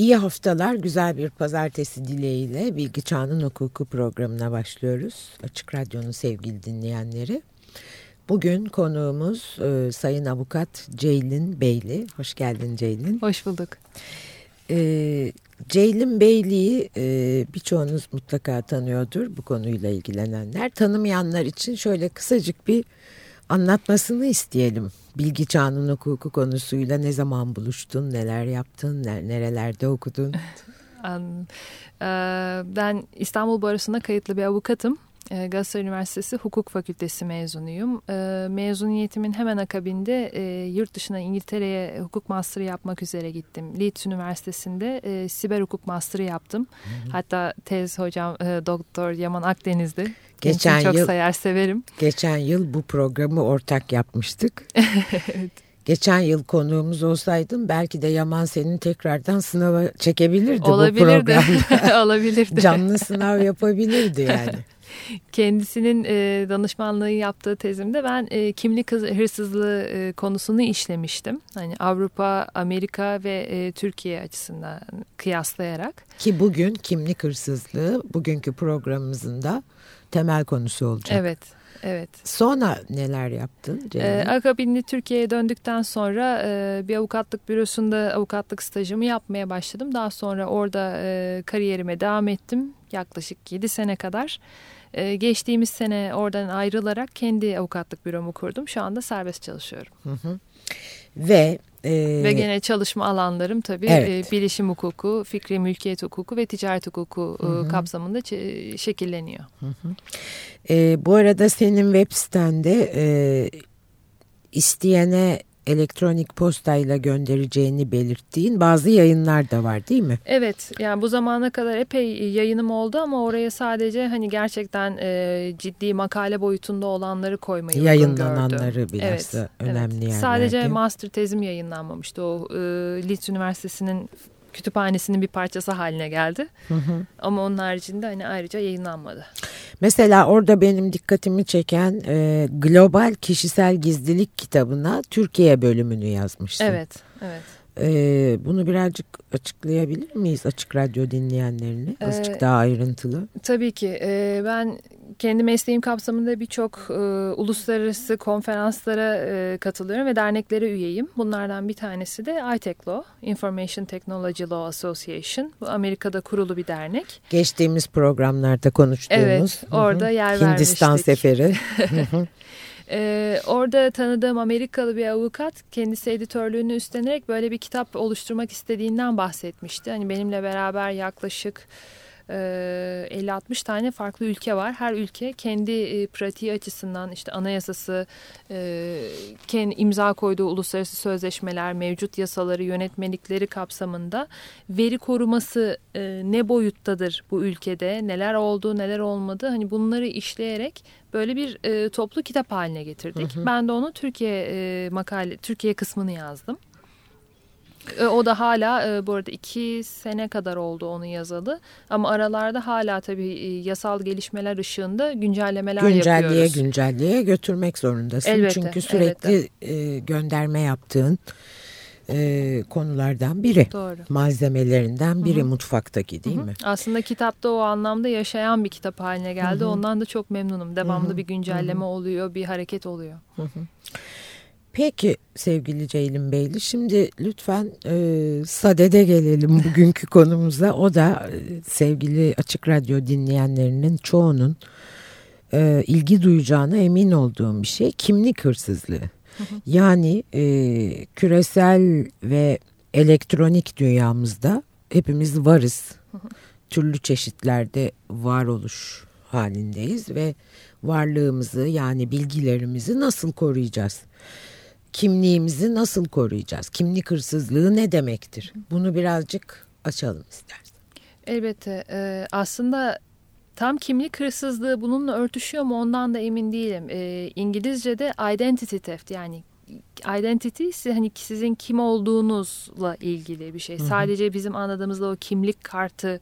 İyi haftalar, güzel bir pazartesi dileğiyle Bilgi Çağının Hukuku programına başlıyoruz. Açık Radyo'nun sevgili dinleyenleri. Bugün konuğumuz e, Sayın Avukat Ceylin Beyli. Hoş geldin Ceylin. Hoş bulduk. E, Ceylin Beyli'yi e, birçoğunuz mutlaka tanıyordur bu konuyla ilgilenenler. Tanımayanlar için şöyle kısacık bir anlatmasını isteyelim. Bilgi çağının hukuku konusuyla ne zaman buluştun, neler yaptın, nerelerde okudun? Ben İstanbul Barosu'na kayıtlı bir avukatım. Galatasaray Üniversitesi Hukuk Fakültesi mezunuyum. Mezuniyetimin hemen akabinde yurt dışına İngiltere'ye hukuk master'ı yapmak üzere gittim. Leeds Üniversitesi'nde siber hukuk master'ı yaptım. Hı hı. Hatta tez hocam Doktor Yaman Akdeniz'di. Geçen çok yıl, sayar severim. Geçen yıl bu programı ortak yapmıştık. evet. Geçen yıl konuğumuz olsaydın belki de Yaman senin tekrardan sınava çekebilirdi Olabilirdi. bu programda. Olabilirdi. Canlı sınav yapabilirdi yani. Kendisinin e, danışmanlığı yaptığı tezimde ben e, kimlik hırsızlığı e, konusunu işlemiştim. Hani Avrupa, Amerika ve e, Türkiye açısından kıyaslayarak. Ki bugün kimlik hırsızlığı bugünkü programımızın da temel konusu olacak. Evet. Evet. Sonra neler yaptın? Ee, akabinde Türkiye'ye döndükten sonra e, bir avukatlık bürosunda avukatlık stajımı yapmaya başladım. Daha sonra orada e, kariyerime devam ettim yaklaşık 7 sene kadar. E, geçtiğimiz sene oradan ayrılarak kendi avukatlık büromu kurdum. Şu anda serbest çalışıyorum. Hı hı. Ve ee, ve gene çalışma alanlarım tabii evet. e, bilişim hukuku, fikri mülkiyet hukuku ve ticaret hukuku hı hı. kapsamında şekilleniyor. Hı hı. E, bu arada senin web sitende e, isteyene elektronik postayla göndereceğini belirttiğin bazı yayınlar da var değil mi? Evet yani bu zamana kadar epey yayınım oldu ama oraya sadece hani gerçekten e, ciddi makale boyutunda olanları koymayı Yayınlananları biraz evet, önemli evet. yerlerde. Sadece master tezim yayınlanmamıştı o e, Leeds Üniversitesi'nin kütüphanesinin bir parçası haline geldi. Hı hı. Ama onun haricinde hani ayrıca yayınlanmadı. Mesela orada benim dikkatimi çeken e, Global Kişisel Gizlilik kitabına Türkiye bölümünü yazmışsın. Evet, evet. E, bunu birazcık açıklayabilir miyiz açık radyo dinleyenlerine? Azıcık ee, daha ayrıntılı. Tabii ki. E, ben kendi mesleğim kapsamında birçok e, uluslararası konferanslara e, katılıyorum ve derneklere üyeyim. Bunlardan bir tanesi de ITEC Law, Information Technology Law Association. Bu Amerika'da kurulu bir dernek. Geçtiğimiz programlarda konuştuğumuz. Evet, orada Hı -hı. yer Hindistan vermiştik. seferi. Ee, orada tanıdığım Amerikalı bir avukat kendisi editörlüğünü üstlenerek böyle bir kitap oluşturmak istediğinden bahsetmişti. Hani benimle beraber yaklaşık 50-60 e, tane farklı ülke var. Her ülke kendi e, pratiği açısından işte anayasası, e, kendi imza koyduğu uluslararası sözleşmeler, mevcut yasaları, yönetmelikleri kapsamında veri koruması ne boyuttadır bu ülkede, neler oldu, neler olmadı hani bunları işleyerek böyle bir toplu kitap haline getirdik. Hı hı. Ben de onu Türkiye makale, Türkiye kısmını yazdım. E, o da hala e, bu arada iki sene kadar oldu onu yazalı. Ama aralarda hala tabii e, yasal gelişmeler ışığında güncellemeler Güncelliğe, yapıyoruz. Güncelliğe götürmek zorundasın. Elbette, Çünkü sürekli elbette. gönderme yaptığın konulardan biri. Doğru. Malzemelerinden biri Hı -hı. mutfaktaki değil Hı -hı. mi? Aslında kitapta o anlamda yaşayan bir kitap haline geldi. Hı -hı. Ondan da çok memnunum. Devamlı Hı -hı. bir güncelleme Hı -hı. oluyor, bir hareket oluyor. Hı -hı. Peki sevgili Ceylin Beyli şimdi lütfen e, sadede gelelim bugünkü konumuza. O da e, sevgili Açık Radyo dinleyenlerinin çoğunun e, ilgi duyacağına emin olduğum bir şey kimlik hırsızlığı. Yani e, küresel ve elektronik dünyamızda hepimiz varız. Türlü çeşitlerde varoluş halindeyiz ve varlığımızı yani bilgilerimizi nasıl koruyacağız? Kimliğimizi nasıl koruyacağız? Kimlik hırsızlığı ne demektir? Bunu birazcık açalım istersen. Elbette. Ee, aslında tam kimlik hırsızlığı bununla örtüşüyor mu ondan da emin değilim. Ee, İngilizce'de identity theft yani identity ise hani sizin kim olduğunuzla ilgili bir şey. Hı hı. Sadece bizim anladığımızda o kimlik kartı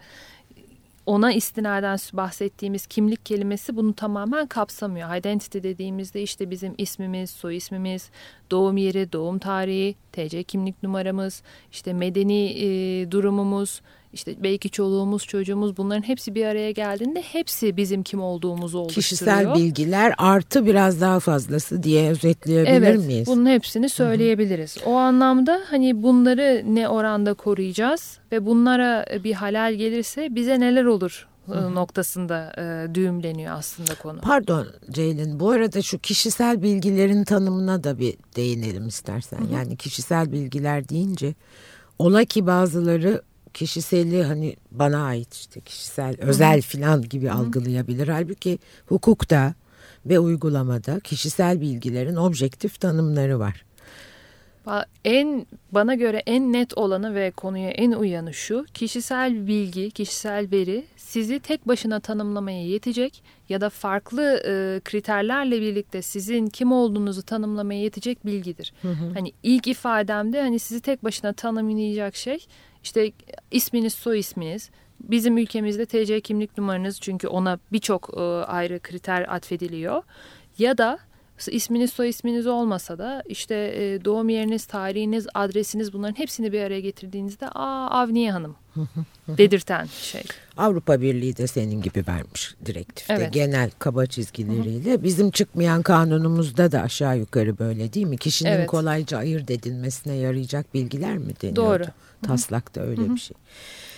ona istinaden bahsettiğimiz kimlik kelimesi bunu tamamen kapsamıyor. Identity dediğimizde işte bizim ismimiz, soy ismimiz, doğum yeri, doğum tarihi, TC kimlik numaramız, işte medeni e, durumumuz, işte belki çoluğumuz, çocuğumuz bunların hepsi bir araya geldiğinde hepsi bizim kim olduğumuzu oluşturuyor. Kişisel bilgiler artı biraz daha fazlası diye özetleyebilir evet, miyiz? bunun hepsini söyleyebiliriz. Hı hı. O anlamda hani bunları ne oranda koruyacağız ve bunlara bir halal gelirse bize neler olur Hı. noktasında e, düğümleniyor aslında konu. Pardon Ceylin bu arada şu kişisel bilgilerin tanımına da bir değinelim istersen. Hı hı. Yani kişisel bilgiler deyince ola ki bazıları kişiseli hani bana ait işte kişisel özel filan gibi Hı. algılayabilir. Halbuki hukukta ve uygulamada kişisel bilgilerin objektif tanımları var. En bana göre en net olanı ve konuya en uyanı şu. Kişisel bilgi, kişisel veri sizi tek başına tanımlamaya yetecek ya da farklı e, kriterlerle birlikte sizin kim olduğunuzu tanımlamaya yetecek bilgidir. Hı hı. Hani ilk ifademde hani sizi tek başına tanımlayacak şey işte isminiz, soy isminiz, bizim ülkemizde TC kimlik numaranız çünkü ona birçok e, ayrı kriter atfediliyor. Ya da isminiz soy isminiz olmasa da işte e, doğum yeriniz, tarihiniz, adresiniz bunların hepsini bir araya getirdiğinizde aa Avniye Hanım dedirten şey. Avrupa Birliği de senin gibi vermiş direktifte evet. genel kaba çizgileriyle. Bizim çıkmayan kanunumuzda da aşağı yukarı böyle değil mi? Kişinin evet. kolayca ayırt edilmesine yarayacak bilgiler mi deniyordu? Doğru. Taslakta öyle bir şey.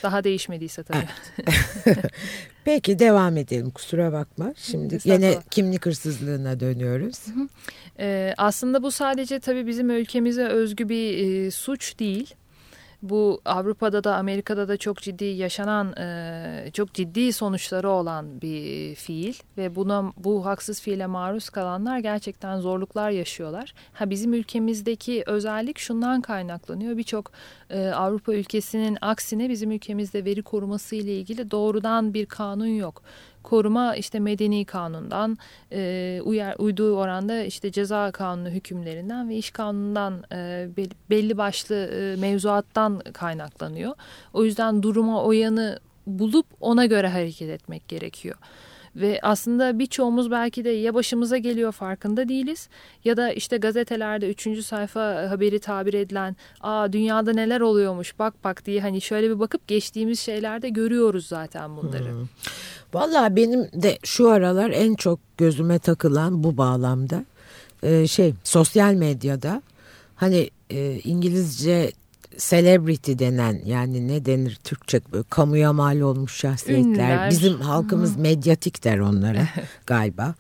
Daha değişmediyse tabii. Peki devam edelim kusura bakma. Şimdi yine kimlik hırsızlığına dönüyoruz. Ee, aslında bu sadece tabii bizim ülkemize özgü bir e, suç değil bu Avrupa'da da Amerika'da da çok ciddi yaşanan e, çok ciddi sonuçları olan bir fiil ve buna bu haksız fiile maruz kalanlar gerçekten zorluklar yaşıyorlar. Ha bizim ülkemizdeki özellik şundan kaynaklanıyor. Birçok e, Avrupa ülkesinin aksine bizim ülkemizde veri koruması ile ilgili doğrudan bir kanun yok koruma işte medeni kanundan e, uyar, uyduğu oranda işte ceza kanunu hükümlerinden ve iş kanunundan e, belli başlı e, mevzuattan kaynaklanıyor. O yüzden duruma o yanı bulup ona göre hareket etmek gerekiyor. Ve aslında birçoğumuz belki de ya başımıza geliyor farkında değiliz ya da işte gazetelerde üçüncü sayfa haberi tabir edilen aa dünyada neler oluyormuş bak bak diye hani şöyle bir bakıp geçtiğimiz şeylerde görüyoruz zaten bunları. Hmm. Valla benim de şu aralar en çok gözüme takılan bu bağlamda e, şey sosyal medyada hani e, İngilizce celebrity denen yani ne denir Türkçe böyle kamuya mal olmuş şahsiyetler. Ünlüler. Bizim halkımız Hı. medyatik der onlara galiba.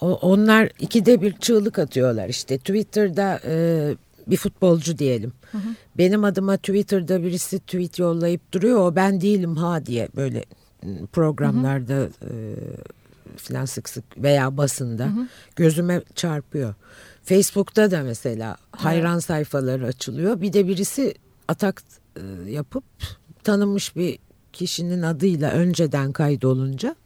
O, onlar ikide bir çığlık atıyorlar işte Twitter'da e, bir futbolcu diyelim. Hı hı. Benim adıma Twitter'da birisi tweet yollayıp duruyor o ben değilim ha diye böyle programlarda hı hı. E, filan sık sık veya basında hı hı. gözüme çarpıyor. Facebook'ta da mesela hayran evet. sayfaları açılıyor. Bir de birisi atak e, yapıp tanınmış bir kişinin adıyla önceden kaydolunca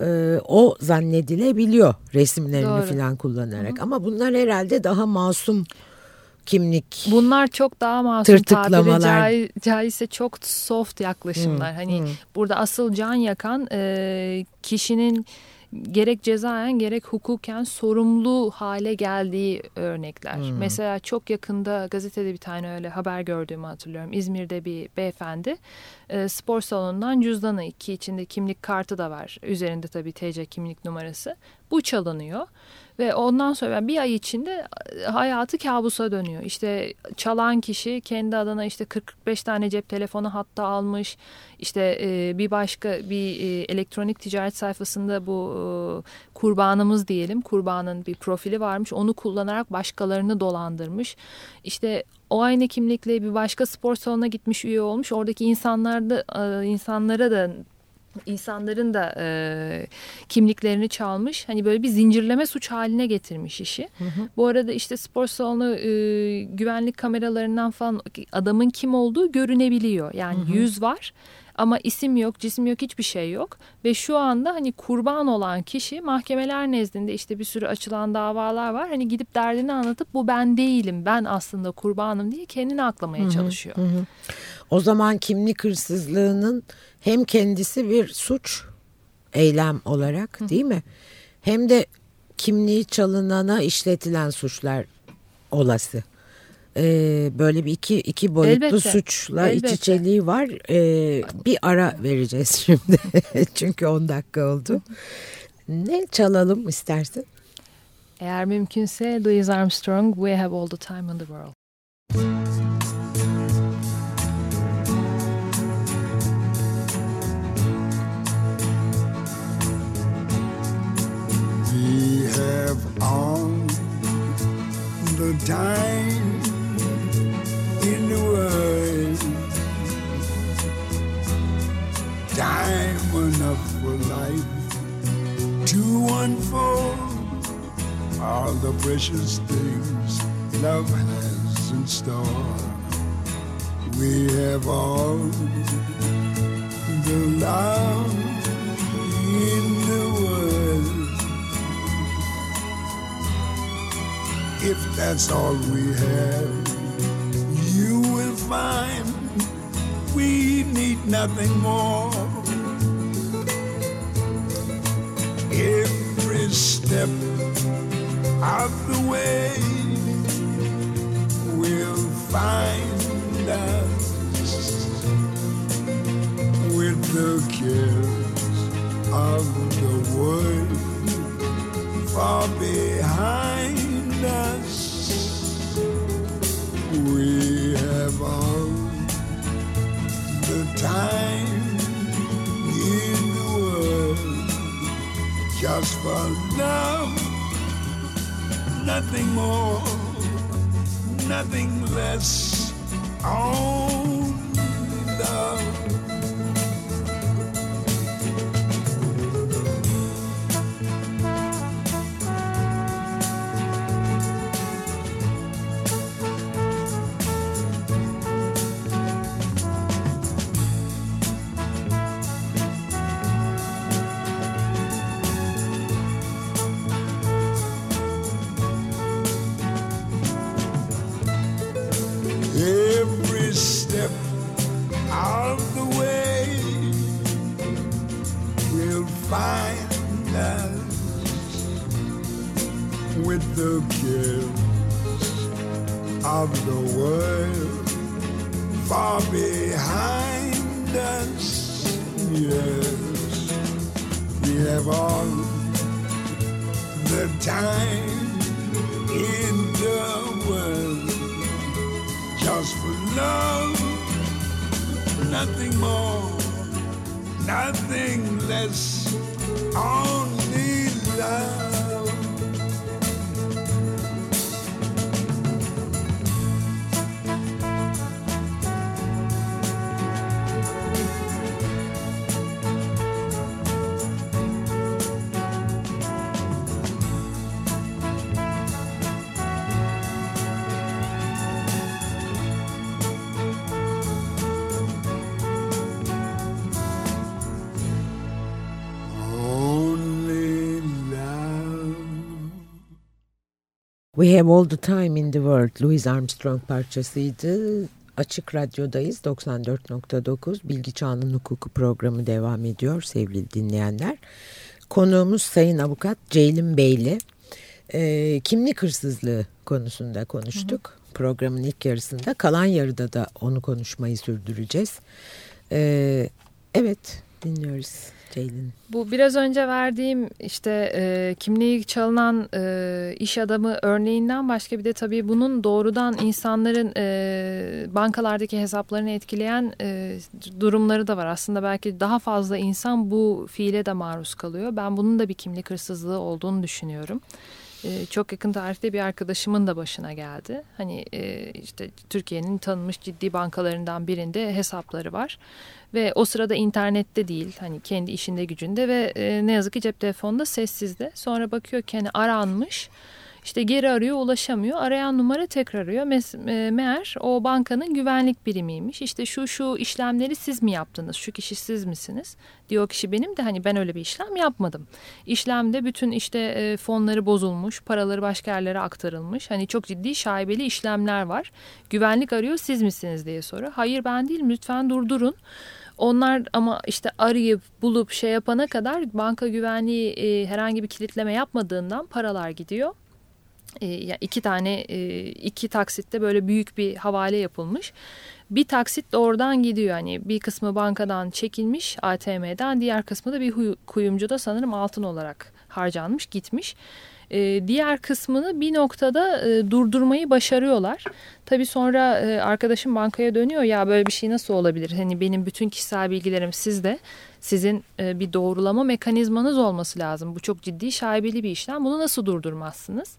e, o zannedilebiliyor resimlerini falan kullanarak. Hı hı. Ama bunlar herhalde daha masum kimlik. Bunlar çok daha masum tabiri caiz, caizse çok soft yaklaşımlar. Hmm, hani hmm. burada asıl can yakan e, kişinin gerek cezayen gerek hukuken sorumlu hale geldiği örnekler. Hmm. Mesela çok yakında gazetede bir tane öyle haber gördüğümü hatırlıyorum. İzmir'de bir beyefendi e, spor salonundan cüzdanı ki içinde kimlik kartı da var. Üzerinde tabii TC kimlik numarası. Bu çalınıyor. Ve ondan sonra bir ay içinde e, hayatı kabusa dönüyor. İşte çalan kişi kendi adına işte 40-45 tane cep telefonu hatta almış. İşte e, bir başka bir e, elektronik ticaret sayfasında bu kurbanımız diyelim. Kurbanın bir profili varmış. Onu kullanarak başkalarını dolandırmış. İşte o aynı kimlikle bir başka spor salonuna gitmiş üye olmuş. Oradaki insanlarda insanlara da insanların da e, kimliklerini çalmış. Hani böyle bir zincirleme suç haline getirmiş işi. Hı hı. Bu arada işte spor salonu e, güvenlik kameralarından falan adamın kim olduğu görünebiliyor. Yani hı hı. yüz var ama isim yok, cisim yok, hiçbir şey yok. Ve şu anda hani kurban olan kişi mahkemeler nezdinde işte bir sürü açılan davalar var. Hani gidip derdini anlatıp bu ben değilim, ben aslında kurbanım diye kendini aklamaya çalışıyor. Hı hı. O zaman kimlik hırsızlığının hem kendisi bir suç eylem olarak hı. değil mi? Hem de kimliği çalınana işletilen suçlar olası. e, böyle bir iki iki boyutlu Elbette. suçla Elbette. iç içeliği var. E, bir ara vereceğiz şimdi çünkü 10 dakika oldu. Ne çalalım istersin? Eğer mümkünse Louis Armstrong We Have All The Time In The World. Have all the time in the world. Time enough for life to unfold all the precious things love has in store. We have all the love in If that's all we have, you will find we need nothing more. Every step of the way will find us with the cares of the world far behind us. We have all the time in the world just for love, nothing more, nothing less, only love. We Have All The Time In The World Louis Armstrong parçasıydı. Açık Radyo'dayız 94.9 Bilgi Çağının Hukuku programı devam ediyor sevgili dinleyenler. Konuğumuz Sayın Avukat Ceylin Beyli. Ee, kimlik hırsızlığı konusunda konuştuk programın ilk yarısında. Kalan yarıda da onu konuşmayı sürdüreceğiz. Ee, evet dinliyoruz Ceylin. Bu biraz önce verdiğim işte e, kimliği çalınan e, iş adamı örneğinden başka bir de tabii bunun doğrudan insanların e, bankalardaki hesaplarını etkileyen e, durumları da var. Aslında belki daha fazla insan bu fiile de maruz kalıyor. Ben bunun da bir kimlik hırsızlığı olduğunu düşünüyorum. E, çok yakın tarihte bir arkadaşımın da başına geldi. Hani e, işte Türkiye'nin tanınmış ciddi bankalarından birinde hesapları var ve o sırada internette değil hani kendi işinde gücünde ve e, ne yazık ki cep telefonunda sessizde. Sonra bakıyor ki hani aranmış. İşte geri arıyor ulaşamıyor. Arayan numara tekrar arıyor. Mes- e, meğer o bankanın güvenlik birimiymiş. İşte şu şu işlemleri siz mi yaptınız? Şu kişi siz misiniz? Diyor kişi benim de hani ben öyle bir işlem yapmadım. İşlemde bütün işte e, fonları bozulmuş, paraları başka yerlere aktarılmış. Hani çok ciddi şaibeli işlemler var. Güvenlik arıyor siz misiniz diye soruyor. Hayır ben değilim lütfen durdurun. Onlar ama işte arayıp bulup şey yapana kadar banka güvenliği e, herhangi bir kilitleme yapmadığından paralar gidiyor. E, yani iki tane e, iki taksitte böyle büyük bir havale yapılmış. Bir taksit de oradan gidiyor. Hani bir kısmı bankadan çekilmiş ATM'den diğer kısmı da bir kuyumcuda sanırım altın olarak harcanmış gitmiş. E, diğer kısmını bir noktada e, durdurmayı başarıyorlar. Tabii sonra e, arkadaşım bankaya dönüyor ya böyle bir şey nasıl olabilir? Hani benim bütün kişisel bilgilerim sizde. Sizin e, bir doğrulama mekanizmanız olması lazım. Bu çok ciddi şaibeli bir işlem. Bunu nasıl durdurmazsınız?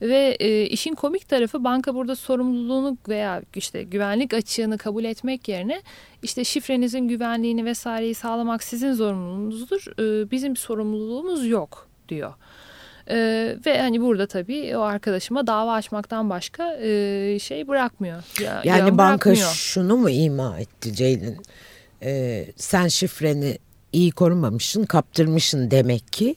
Ve işin komik tarafı banka burada sorumluluğunu veya işte güvenlik açığını kabul etmek yerine işte şifrenizin güvenliğini vesaireyi sağlamak sizin zorunluluğunuzdur. E, bizim sorumluluğumuz yok diyor. Ee, ve hani burada tabii o arkadaşıma dava açmaktan başka e, şey bırakmıyor. Ya, yani banka bırakmıyor. şunu mu ima etti Ceylin? Ee, sen şifreni iyi korumamışsın, kaptırmışsın demek ki.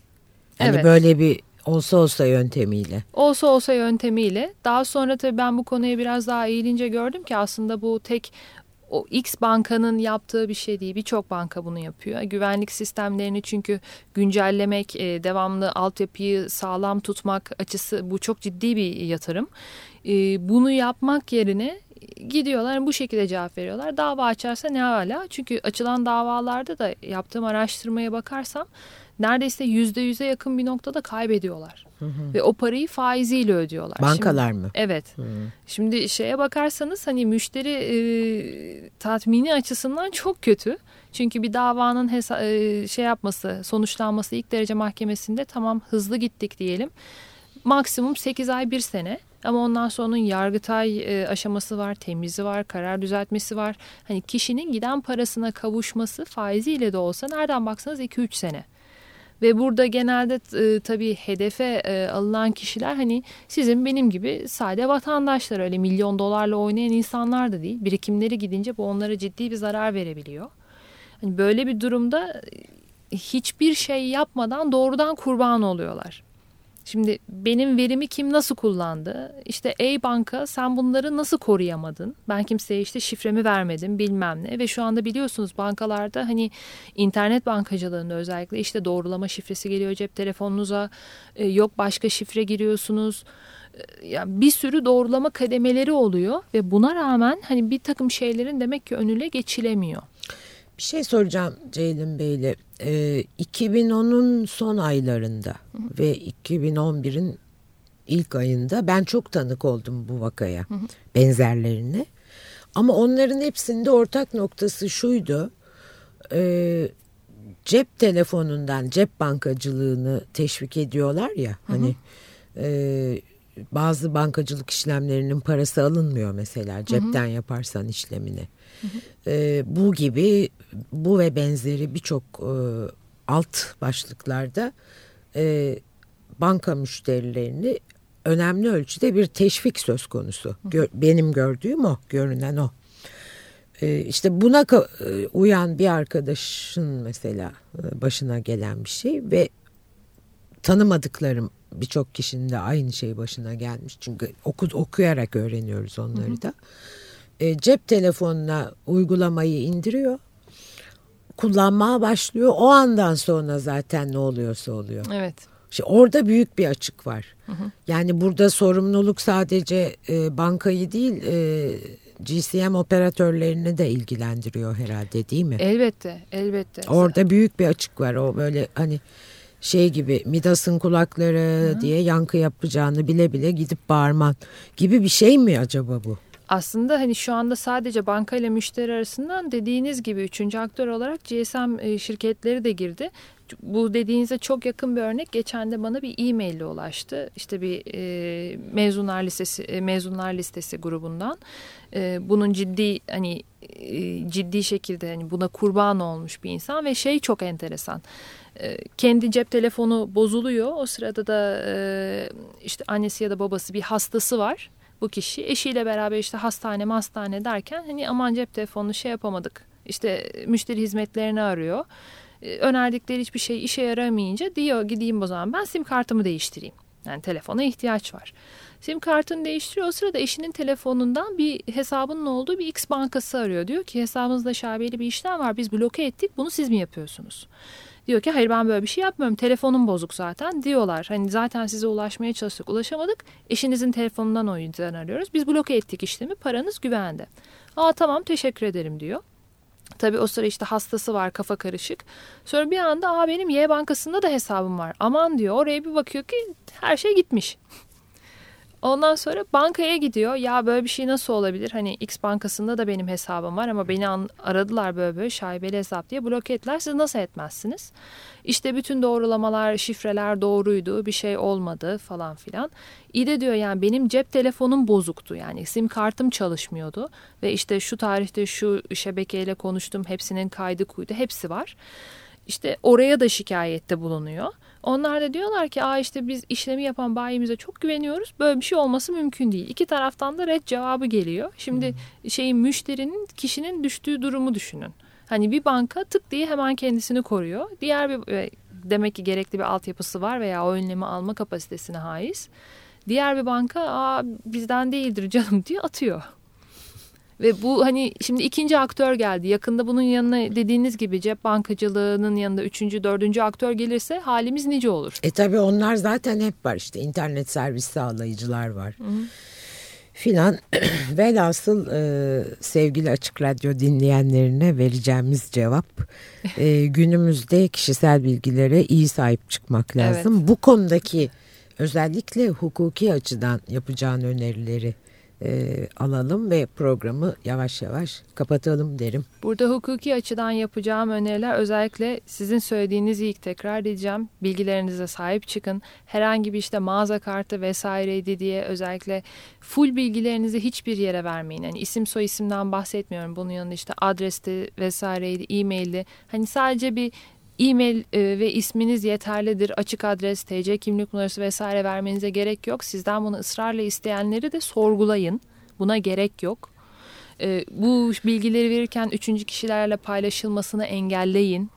Hani evet. böyle bir olsa olsa yöntemiyle. Olsa olsa yöntemiyle. Daha sonra tabii ben bu konuya biraz daha eğilince gördüm ki aslında bu tek o X bankanın yaptığı bir şey değil. Birçok banka bunu yapıyor. Güvenlik sistemlerini çünkü güncellemek, e, devamlı altyapıyı sağlam tutmak açısı bu çok ciddi bir yatırım. E, bunu yapmak yerine gidiyorlar bu şekilde cevap veriyorlar. Dava açarsa ne hala? Çünkü açılan davalarda da yaptığım araştırmaya bakarsam neredeyse yüzde yüze yakın bir noktada kaybediyorlar. Hı hı. Ve o parayı faiziyle ödüyorlar. Bankalar Şimdi, mı? Evet. Hı. Şimdi şeye bakarsanız hani müşteri e, tatmini açısından çok kötü. Çünkü bir davanın hesa- e, şey yapması, sonuçlanması ilk derece mahkemesinde tamam hızlı gittik diyelim. Maksimum 8 ay 1 sene. Ama ondan sonra onun yargıtay e, aşaması var, temizi var, karar düzeltmesi var. Hani kişinin giden parasına kavuşması faiziyle de olsa nereden baksanız 2-3 sene. Ve burada genelde e, tabii hedefe e, alınan kişiler hani sizin benim gibi sade vatandaşlar öyle milyon dolarla oynayan insanlar da değil. Birikimleri gidince bu onlara ciddi bir zarar verebiliyor. Hani böyle bir durumda e, hiçbir şey yapmadan doğrudan kurban oluyorlar. Şimdi benim verimi kim nasıl kullandı? İşte ey banka sen bunları nasıl koruyamadın? Ben kimseye işte şifremi vermedim bilmem ne. Ve şu anda biliyorsunuz bankalarda hani internet bankacılığında özellikle işte doğrulama şifresi geliyor cep telefonunuza. E, yok başka şifre giriyorsunuz. E, yani bir sürü doğrulama kademeleri oluyor. Ve buna rağmen hani bir takım şeylerin demek ki önüne geçilemiyor. Bir şey soracağım Ceylin Bey'le. Ee, 2010'un son aylarında hı hı. ve 2011'in ilk ayında ben çok tanık oldum bu vakaya hı hı. benzerlerine. Ama onların hepsinde ortak noktası şuydu. E, cep telefonundan cep bankacılığını teşvik ediyorlar ya. Hı hı. Hani e, bazı bankacılık işlemlerinin parası alınmıyor mesela cepten hı hı. yaparsan işlemini. E, bu gibi bu ve benzeri birçok e, alt başlıklarda e, banka müşterilerini önemli ölçüde bir teşvik söz konusu. Gör, benim gördüğüm o, görünen o. E, işte buna e, uyan bir arkadaşın mesela e, başına gelen bir şey ve tanımadıklarım birçok kişinin de aynı şey başına gelmiş. Çünkü oku, okuyarak öğreniyoruz onları hı hı. E, cep telefonuna uygulamayı indiriyor. Kullanmaya başlıyor. O andan sonra zaten ne oluyorsa oluyor. Evet. İşte orada büyük bir açık var. Hı hı. Yani burada sorumluluk sadece e, bankayı değil e, GCM operatörlerini de ilgilendiriyor herhalde değil mi? Elbette, elbette. Orada büyük bir açık var. O böyle hani şey gibi Midas'ın kulakları Hı. diye yankı yapacağını bile bile gidip bağırman gibi bir şey mi acaba bu? Aslında hani şu anda sadece banka ile müşteri arasından dediğiniz gibi üçüncü aktör olarak GSM e, şirketleri de girdi. Bu dediğinize çok yakın bir örnek geçen de bana bir e-mail ile ulaştı. İşte bir e, mezunlar listesi e, mezunlar listesi grubundan. E, bunun ciddi hani e, ciddi şekilde hani buna kurban olmuş bir insan ve şey çok enteresan e, kendi cep telefonu bozuluyor. O sırada da işte annesi ya da babası bir hastası var bu kişi eşiyle beraber işte hastane hastane derken hani aman cep telefonunu şey yapamadık işte müşteri hizmetlerini arıyor. Ee, önerdikleri hiçbir şey işe yaramayınca diyor gideyim o zaman ben sim kartımı değiştireyim. Yani telefona ihtiyaç var. Sim kartını değiştiriyor. O sırada eşinin telefonundan bir hesabının olduğu bir X bankası arıyor. Diyor ki hesabınızda şabeli bir işlem var. Biz bloke ettik. Bunu siz mi yapıyorsunuz? Diyor ki hayır ben böyle bir şey yapmıyorum. Telefonum bozuk zaten diyorlar. Hani zaten size ulaşmaya çalıştık ulaşamadık. Eşinizin telefonundan o yüzden arıyoruz. Biz bloke ettik işlemi paranız güvende. Aa tamam teşekkür ederim diyor. Tabii o sıra işte hastası var kafa karışık. Sonra bir anda aa benim Y bankasında da hesabım var. Aman diyor oraya bir bakıyor ki her şey gitmiş. Ondan sonra bankaya gidiyor. Ya böyle bir şey nasıl olabilir? Hani X bankasında da benim hesabım var ama beni aradılar böyle böyle şaibeli hesap diye bloke ettiler. Siz nasıl etmezsiniz? İşte bütün doğrulamalar, şifreler doğruydu. Bir şey olmadı falan filan. İyi de diyor yani benim cep telefonum bozuktu. Yani sim kartım çalışmıyordu. Ve işte şu tarihte şu şebekeyle konuştum. Hepsinin kaydı kuydu. Hepsi var. İşte oraya da şikayette bulunuyor. Onlar da diyorlar ki Aa işte biz işlemi yapan bayimize çok güveniyoruz. Böyle bir şey olması mümkün değil. İki taraftan da red cevabı geliyor. Şimdi hmm. şeyin müşterinin kişinin düştüğü durumu düşünün. Hani bir banka tık diye hemen kendisini koruyor. Diğer bir e, demek ki gerekli bir altyapısı var veya o önlemi alma kapasitesine haiz. Diğer bir banka Aa, bizden değildir canım diye atıyor. Ve bu hani şimdi ikinci aktör geldi. Yakında bunun yanına dediğiniz gibi cep bankacılığının yanında üçüncü, dördüncü aktör gelirse halimiz nice olur. E tabi onlar zaten hep var işte internet servis sağlayıcılar var. Hı -hı. Filan velhasıl e, sevgili Açık Radyo dinleyenlerine vereceğimiz cevap e, günümüzde kişisel bilgilere iyi sahip çıkmak lazım. Evet. Bu konudaki özellikle hukuki açıdan yapacağın önerileri e, alalım ve programı yavaş yavaş kapatalım derim. Burada hukuki açıdan yapacağım öneriler özellikle sizin söylediğiniz ilk tekrar edeceğim. Bilgilerinize sahip çıkın. Herhangi bir işte mağaza kartı vesaireydi diye özellikle full bilgilerinizi hiçbir yere vermeyin. Yani isim soy isimden bahsetmiyorum. Bunun yanında işte adresti vesaireydi, e-maildi. Hani sadece bir e-mail e, ve isminiz yeterlidir. Açık adres, TC kimlik numarası vesaire vermenize gerek yok. Sizden bunu ısrarla isteyenleri de sorgulayın. Buna gerek yok. E, bu bilgileri verirken üçüncü kişilerle paylaşılmasını engelleyin.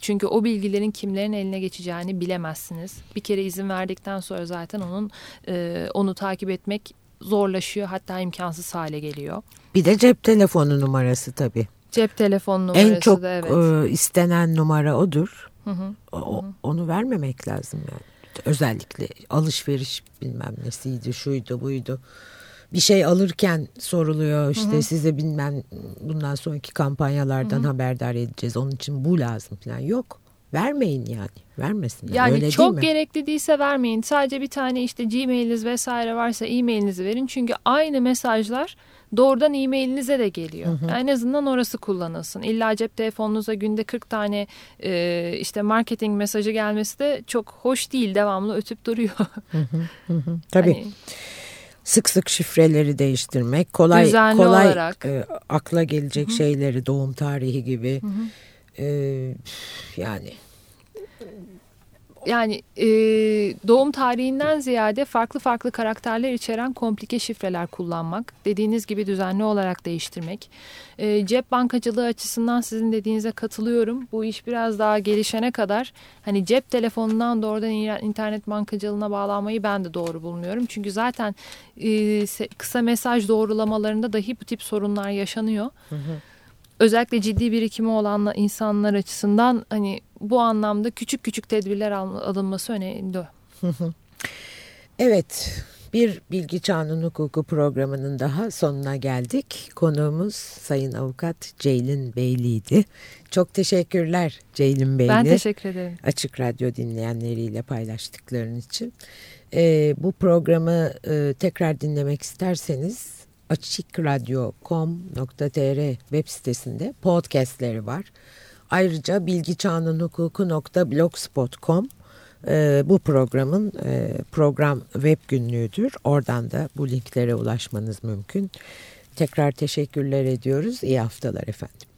Çünkü o bilgilerin kimlerin eline geçeceğini bilemezsiniz. Bir kere izin verdikten sonra zaten onun e, onu takip etmek zorlaşıyor hatta imkansız hale geliyor. Bir de cep telefonu numarası tabii. Cep telefon numarası en çok da evet. E, istenen numara odur. Hı hı. O, onu vermemek lazım yani. Özellikle alışveriş bilmem nesiydi, şuydu, buydu. Bir şey alırken soruluyor işte hı hı. size bilmem bundan sonraki kampanyalardan hı hı. haberdar edeceğiz. Onun için bu lazım falan. Yok. Vermeyin yani. Vermesin. Yani Öyle çok değil gerekli değilse vermeyin. Sadece bir tane işte Gmail'iniz vesaire varsa e-mailinizi verin. Çünkü aynı mesajlar doğrudan e-mailinize de geliyor. Hı hı. En azından orası kullanılsın. İlla cep telefonunuza günde 40 tane e, işte marketing mesajı gelmesi de çok hoş değil. Devamlı ötüp duruyor. Hı hı hı. Tabii. Hani, sık sık şifreleri değiştirmek, kolay Düzenli kolay olarak. E, akla gelecek Hı -hı. şeyleri doğum tarihi gibi Hı -hı. E, yani yani e, doğum tarihinden ziyade farklı farklı karakterler içeren komplike şifreler kullanmak, dediğiniz gibi düzenli olarak değiştirmek. E, cep bankacılığı açısından sizin dediğinize katılıyorum. Bu iş biraz daha gelişene kadar hani cep telefonundan doğrudan internet bankacılığına bağlanmayı ben de doğru bulmuyorum. Çünkü zaten e, kısa mesaj doğrulamalarında dahi bu tip sorunlar yaşanıyor. Hı hı özellikle ciddi birikimi olan insanlar açısından hani bu anlamda küçük küçük tedbirler alınması önemli. evet bir Bilgi Çağının Hukuku programının daha sonuna geldik. Konuğumuz Sayın Avukat Ceylin Beyli'ydi. Çok teşekkürler Ceylin Beyli. Ben teşekkür ederim. Açık Radyo dinleyenleriyle paylaştıkların için. Ee, bu programı e, tekrar dinlemek isterseniz açıkradyo.com.tr web sitesinde podcastleri var. Ayrıca bilgiçağınınhukuku.blogspot.com e, bu programın e, program web günlüğüdür. Oradan da bu linklere ulaşmanız mümkün. Tekrar teşekkürler ediyoruz. İyi haftalar efendim.